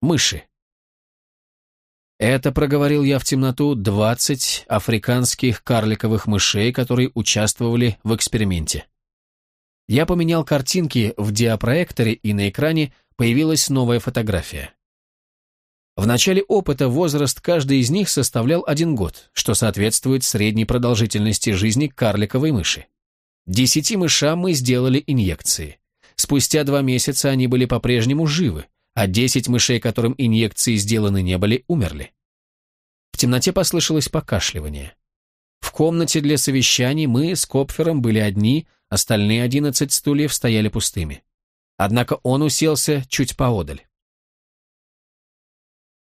мыши. Это, проговорил я в темноту, 20 африканских карликовых мышей, которые участвовали в эксперименте. Я поменял картинки в диапроекторе, и на экране появилась новая фотография. В начале опыта возраст каждой из них составлял один год, что соответствует средней продолжительности жизни карликовой мыши. Десяти мышам мы сделали инъекции. Спустя два месяца они были по-прежнему живы, а десять мышей, которым инъекции сделаны не были, умерли. В темноте послышалось покашливание. В комнате для совещаний мы с Копфером были одни, остальные одиннадцать стульев стояли пустыми. Однако он уселся чуть поодаль.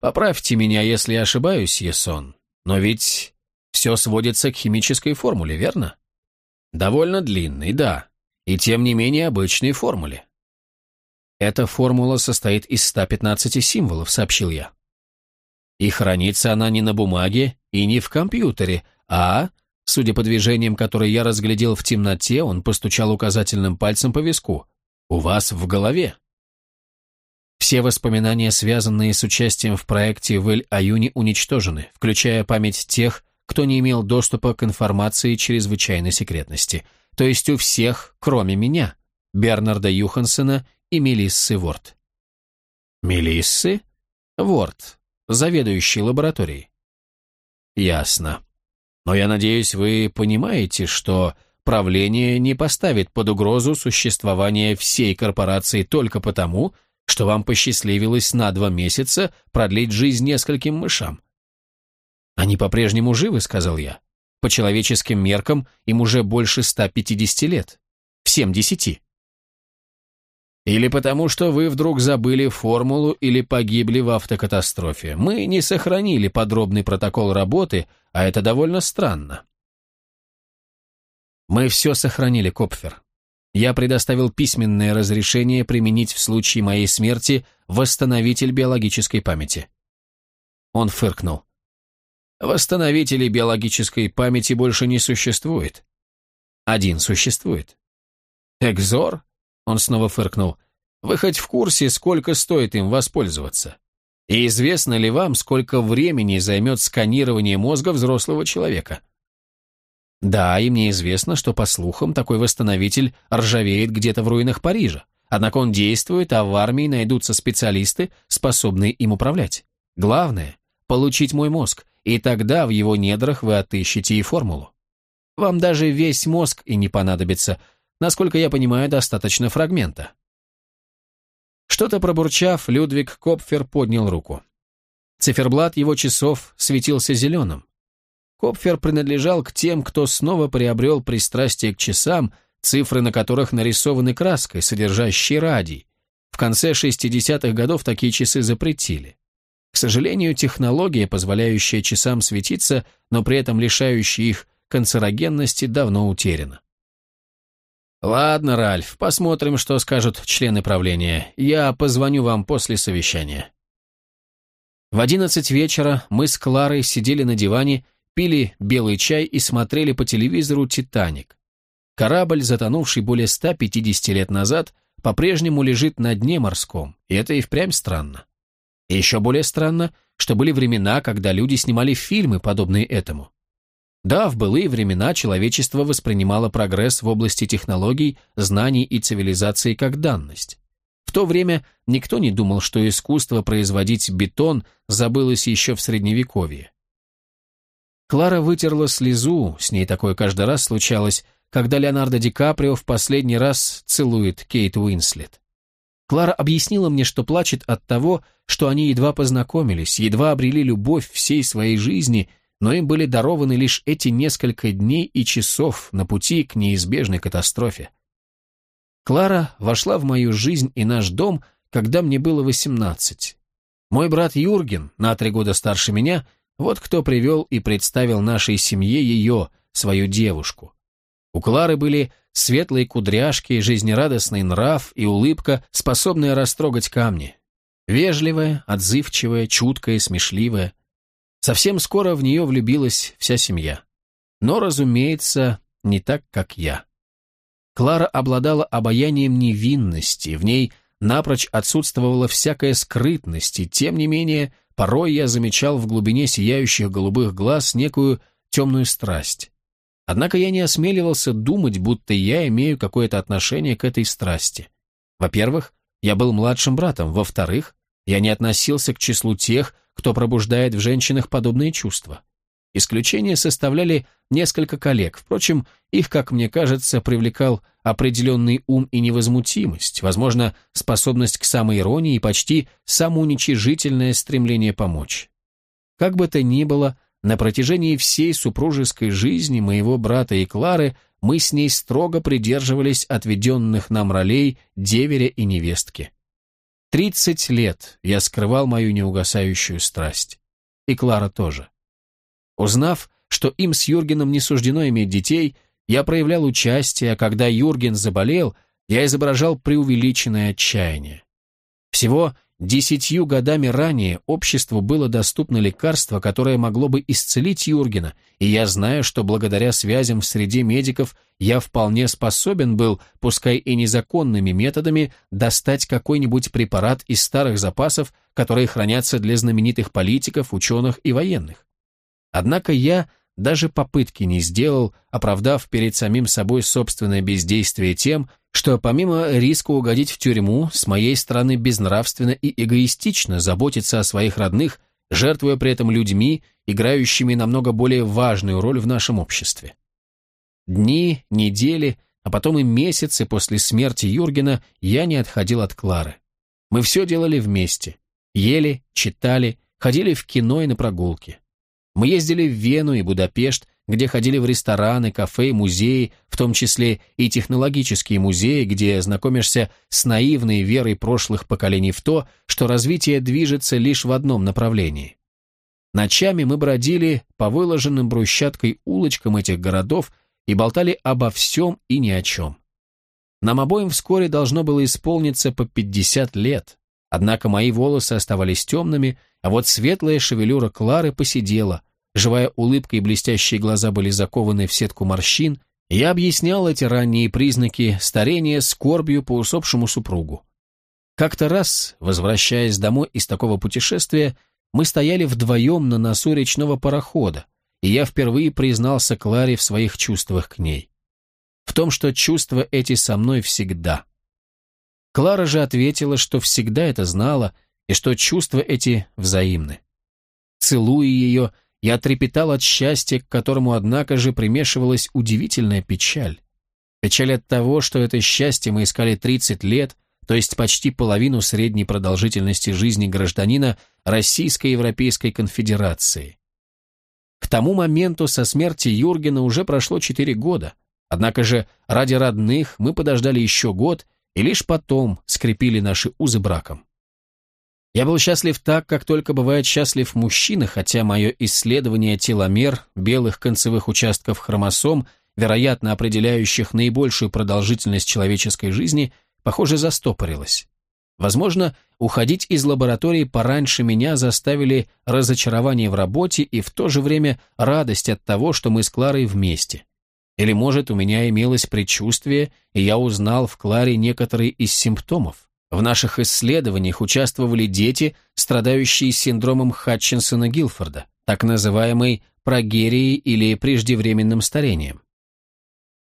Поправьте меня, если я ошибаюсь, Есон, но ведь все сводится к химической формуле, верно? Довольно длинной, да, и тем не менее обычной формуле. Эта формула состоит из 115 символов, сообщил я. И хранится она не на бумаге и не в компьютере, а, судя по движениям, которые я разглядел в темноте, он постучал указательным пальцем по виску, у вас в голове. Все воспоминания, связанные с участием в проекте в Эль-Аюне, уничтожены, включая память тех, кто не имел доступа к информации чрезвычайной секретности, то есть у всех, кроме меня, Бернарда Юхансена и Мелиссы Ворд. Мелиссы? Ворд, заведующий лабораторией. Ясно. Но я надеюсь, вы понимаете, что правление не поставит под угрозу существование всей корпорации только потому, что вам посчастливилось на два месяца продлить жизнь нескольким мышам. Они по-прежнему живы, сказал я. По человеческим меркам им уже больше 150 лет. Всем десяти. Или потому, что вы вдруг забыли формулу или погибли в автокатастрофе. Мы не сохранили подробный протокол работы, а это довольно странно. Мы все сохранили, Копфер. Я предоставил письменное разрешение применить в случае моей смерти восстановитель биологической памяти. Он фыркнул. Восстановителей биологической памяти больше не существует. Один существует. Экзор? Он снова фыркнул. Вы хоть в курсе, сколько стоит им воспользоваться? И известно ли вам, сколько времени займет сканирование мозга взрослого человека? Да, и мне известно, что, по слухам, такой восстановитель ржавеет где-то в руинах Парижа. Однако он действует, а в армии найдутся специалисты, способные им управлять. Главное – получить мой мозг, и тогда в его недрах вы отыщете и формулу. Вам даже весь мозг и не понадобится. Насколько я понимаю, достаточно фрагмента. Что-то пробурчав, Людвиг Копфер поднял руку. Циферблат его часов светился зеленым. Копфер принадлежал к тем, кто снова приобрел пристрастие к часам, цифры на которых нарисованы краской, содержащей радий. В конце 60-х годов такие часы запретили. К сожалению, технология, позволяющая часам светиться, но при этом лишающая их канцерогенности, давно утеряна. «Ладно, Ральф, посмотрим, что скажут члены правления. Я позвоню вам после совещания». В одиннадцать вечера мы с Кларой сидели на диване пили белый чай и смотрели по телевизору «Титаник». Корабль, затонувший более 150 лет назад, по-прежнему лежит на дне морском, и это и впрямь странно. И еще более странно, что были времена, когда люди снимали фильмы, подобные этому. Да, в былые времена человечество воспринимало прогресс в области технологий, знаний и цивилизации как данность. В то время никто не думал, что искусство производить бетон забылось еще в Средневековье. Клара вытерла слезу, с ней такое каждый раз случалось, когда Леонардо Ди Каприо в последний раз целует Кейт Уинслет. Клара объяснила мне, что плачет от того, что они едва познакомились, едва обрели любовь всей своей жизни, но им были дарованы лишь эти несколько дней и часов на пути к неизбежной катастрофе. Клара вошла в мою жизнь и наш дом, когда мне было восемнадцать. Мой брат Юрген, на три года старше меня, — вот кто привел и представил нашей семье ее, свою девушку. У Клары были светлые кудряшки, жизнерадостный нрав и улыбка, способная растрогать камни. Вежливая, отзывчивая, чуткая, смешливая. Совсем скоро в нее влюбилась вся семья. Но, разумеется, не так, как я. Клара обладала обаянием невинности, в ней напрочь отсутствовала всякая скрытность, и тем не менее, порой я замечал в глубине сияющих голубых глаз некую темную страсть. Однако я не осмеливался думать, будто я имею какое-то отношение к этой страсти. Во-первых, я был младшим братом. Во-вторых, я не относился к числу тех, кто пробуждает в женщинах подобные чувства. Исключение составляли несколько коллег. Впрочем, их, как мне кажется, привлекал определенный ум и невозмутимость, возможно, способность к самоиронии и почти самоуничижительное стремление помочь. Как бы то ни было, на протяжении всей супружеской жизни моего брата и Клары мы с ней строго придерживались отведенных нам ролей деверя и невестки. Тридцать лет я скрывал мою неугасающую страсть. И Клара тоже. Узнав, что им с Юргеном не суждено иметь детей, я проявлял участие, а когда Юрген заболел, я изображал преувеличенное отчаяние. Всего Десятью годами ранее обществу было доступно лекарство, которое могло бы исцелить Юргена, и я знаю, что благодаря связям в среде медиков я вполне способен был, пускай и незаконными методами, достать какой-нибудь препарат из старых запасов, которые хранятся для знаменитых политиков, ученых и военных. Однако я даже попытки не сделал, оправдав перед самим собой собственное бездействие тем, что помимо риска угодить в тюрьму, с моей стороны безнравственно и эгоистично заботиться о своих родных, жертвуя при этом людьми, играющими намного более важную роль в нашем обществе. Дни, недели, а потом и месяцы после смерти Юргена я не отходил от Клары. Мы все делали вместе. Ели, читали, ходили в кино и на прогулки. Мы ездили в Вену и Будапешт, где ходили в рестораны, кафе, музеи, в том числе и технологические музеи, где знакомишься с наивной верой прошлых поколений в то, что развитие движется лишь в одном направлении. Ночами мы бродили по выложенным брусчаткой улочкам этих городов и болтали обо всем и ни о чем. Нам обоим вскоре должно было исполниться по 50 лет, однако мои волосы оставались темными, а вот светлая шевелюра Клары посидела, живая улыбка и блестящие глаза были закованы в сетку морщин, я объяснял эти ранние признаки старения скорбью по усопшему супругу. Как-то раз, возвращаясь домой из такого путешествия, мы стояли вдвоем на носу речного парохода, и я впервые признался Кларе в своих чувствах к ней. В том, что чувства эти со мной всегда. Клара же ответила, что всегда это знала, и что чувства эти взаимны. Целуя ее, я трепетал от счастья, к которому, однако же, примешивалась удивительная печаль. Печаль от того, что это счастье мы искали 30 лет, то есть почти половину средней продолжительности жизни гражданина Российской Европейской Конфедерации. К тому моменту со смерти Юргена уже прошло 4 года, однако же ради родных мы подождали еще год и лишь потом скрепили наши узы браком. Я был счастлив так, как только бывает счастлив мужчина, хотя мое исследование теломер, белых концевых участков хромосом, вероятно определяющих наибольшую продолжительность человеческой жизни, похоже, застопорилось. Возможно, уходить из лаборатории пораньше меня заставили разочарование в работе и в то же время радость от того, что мы с Кларой вместе. Или, может, у меня имелось предчувствие, и я узнал в Кларе некоторые из симптомов. В наших исследованиях участвовали дети, страдающие синдромом Хатчинсона-Гилфорда, так называемой прогерией или преждевременным старением.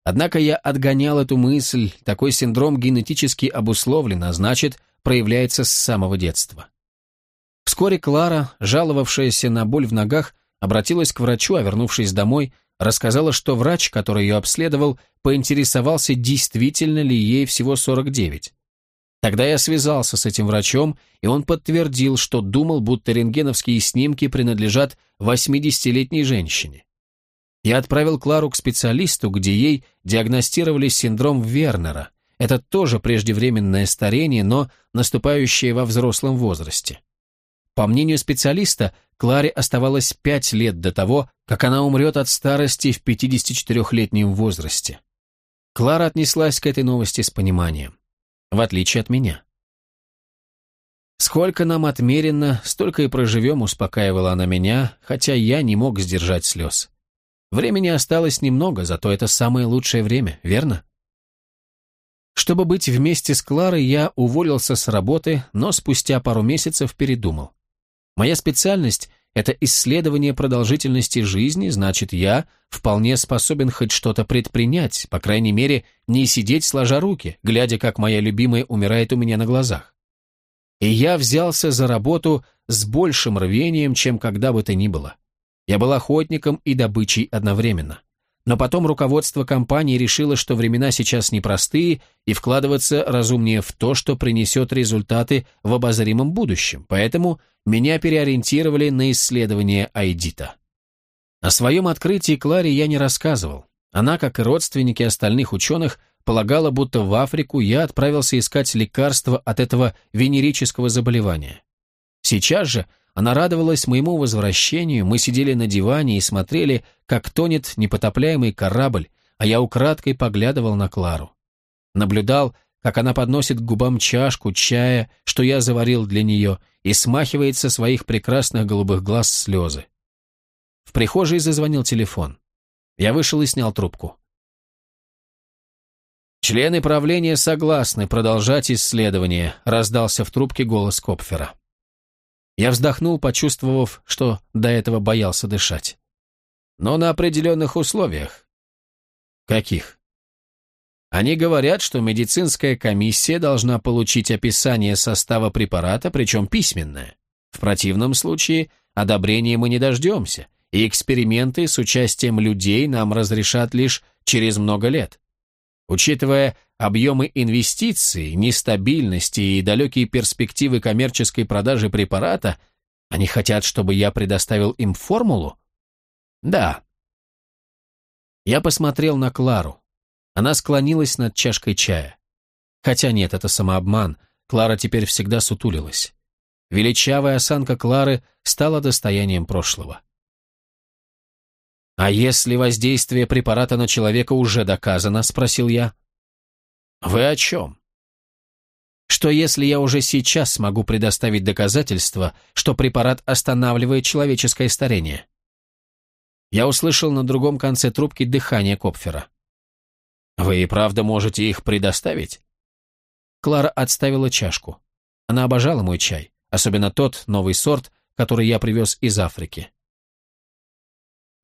Однако я отгонял эту мысль, такой синдром генетически обусловлен, а значит, проявляется с самого детства. Вскоре Клара, жаловавшаяся на боль в ногах, обратилась к врачу, а вернувшись домой, рассказала, что врач, который ее обследовал, поинтересовался, действительно ли ей всего 49. Тогда я связался с этим врачом, и он подтвердил, что думал, будто рентгеновские снимки принадлежат 80-летней женщине. Я отправил Клару к специалисту, где ей диагностировали синдром Вернера. Это тоже преждевременное старение, но наступающее во взрослом возрасте. По мнению специалиста, Кларе оставалось 5 лет до того, как она умрет от старости в 54-летнем возрасте. Клара отнеслась к этой новости с пониманием в отличие от меня. «Сколько нам отмерено, столько и проживем», — успокаивала она меня, хотя я не мог сдержать слез. Времени осталось немного, зато это самое лучшее время, верно? Чтобы быть вместе с Кларой, я уволился с работы, но спустя пару месяцев передумал. Моя специальность – это исследование продолжительности жизни, значит, я вполне способен хоть что-то предпринять, по крайней мере, не сидеть сложа руки, глядя, как моя любимая умирает у меня на глазах. И я взялся за работу с большим рвением, чем когда бы то ни было. Я был охотником и добычей одновременно. Но потом руководство компании решило, что времена сейчас непростые, и вкладываться разумнее в то, что принесет результаты в обозримом будущем, поэтому меня переориентировали на исследование Айдита. О своем открытии Кларе я не рассказывал. Она, как и родственники остальных ученых, полагала, будто в Африку я отправился искать лекарства от этого венерического заболевания. Сейчас же она радовалась моему возвращению, мы сидели на диване и смотрели, как тонет непотопляемый корабль, а я украдкой поглядывал на Клару. Наблюдал, как она подносит к губам чашку чая, что я заварил для нее, и смахивает со своих прекрасных голубых глаз слезы. В прихожей зазвонил телефон. Я вышел и снял трубку. «Члены правления согласны продолжать исследование», раздался в трубке голос Копфера. Я вздохнул, почувствовав, что до этого боялся дышать. Но на определенных условиях. Каких? Они говорят, что медицинская комиссия должна получить описание состава препарата, причем письменное. В противном случае одобрения мы не дождемся, и эксперименты с участием людей нам разрешат лишь через много лет. Учитывая объемы инвестиций, нестабильности и далекие перспективы коммерческой продажи препарата, они хотят, чтобы я предоставил им формулу? Да. Я посмотрел на Клару. Она склонилась над чашкой чая. Хотя нет, это самообман. Клара теперь всегда сутулилась. Величавая осанка Клары стала достоянием прошлого. «А если воздействие препарата на человека уже доказано?» – спросил я. «Вы о чем?» «Что если я уже сейчас смогу предоставить доказательства, что препарат останавливает человеческое старение?» Я услышал на другом конце трубки дыхание Копфера. «Вы и правда можете их предоставить?» Клара отставила чашку. Она обожала мой чай, особенно тот новый сорт, который я привез из Африки.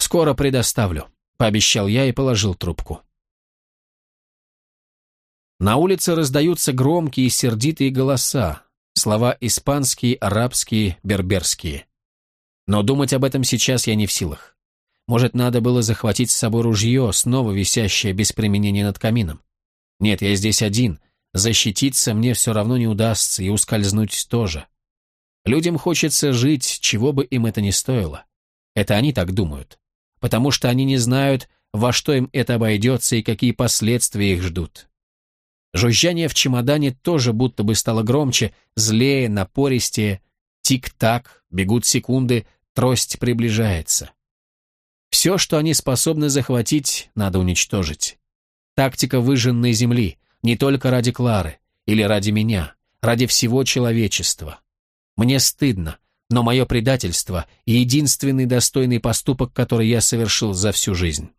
«Скоро предоставлю», — пообещал я и положил трубку. На улице раздаются громкие и сердитые голоса, слова испанские, арабские, берберские. Но думать об этом сейчас я не в силах. Может, надо было захватить с собой ружье, снова висящее без применения над камином. Нет, я здесь один, защититься мне все равно не удастся, и ускользнуть тоже. Людям хочется жить, чего бы им это ни стоило. Это они так думают потому что они не знают, во что им это обойдется и какие последствия их ждут. Жужжание в чемодане тоже будто бы стало громче, злее, напористее. Тик-так, бегут секунды, трость приближается. Все, что они способны захватить, надо уничтожить. Тактика выжженной земли, не только ради Клары, или ради меня, ради всего человечества. Мне стыдно, но мое предательство — единственный достойный поступок, который я совершил за всю жизнь.